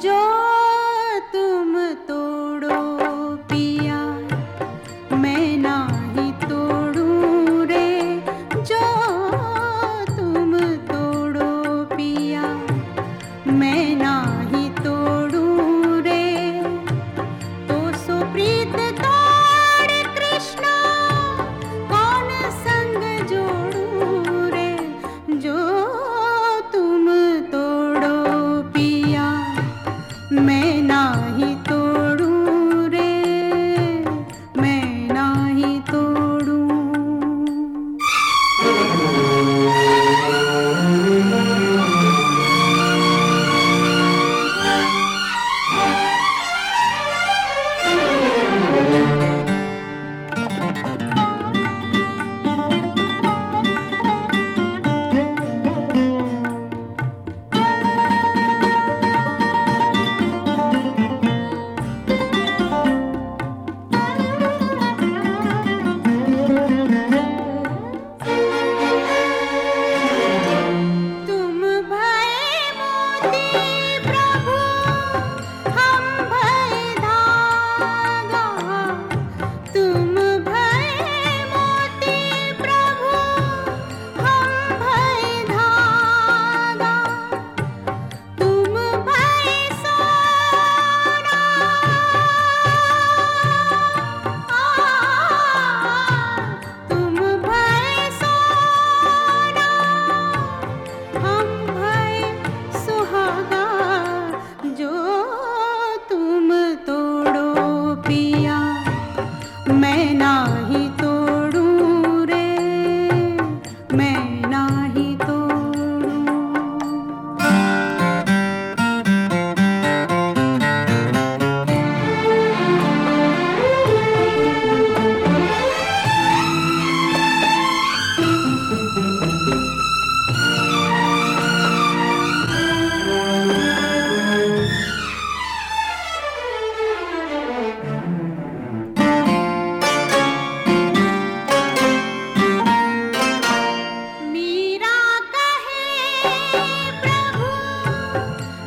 yo मैं ना ही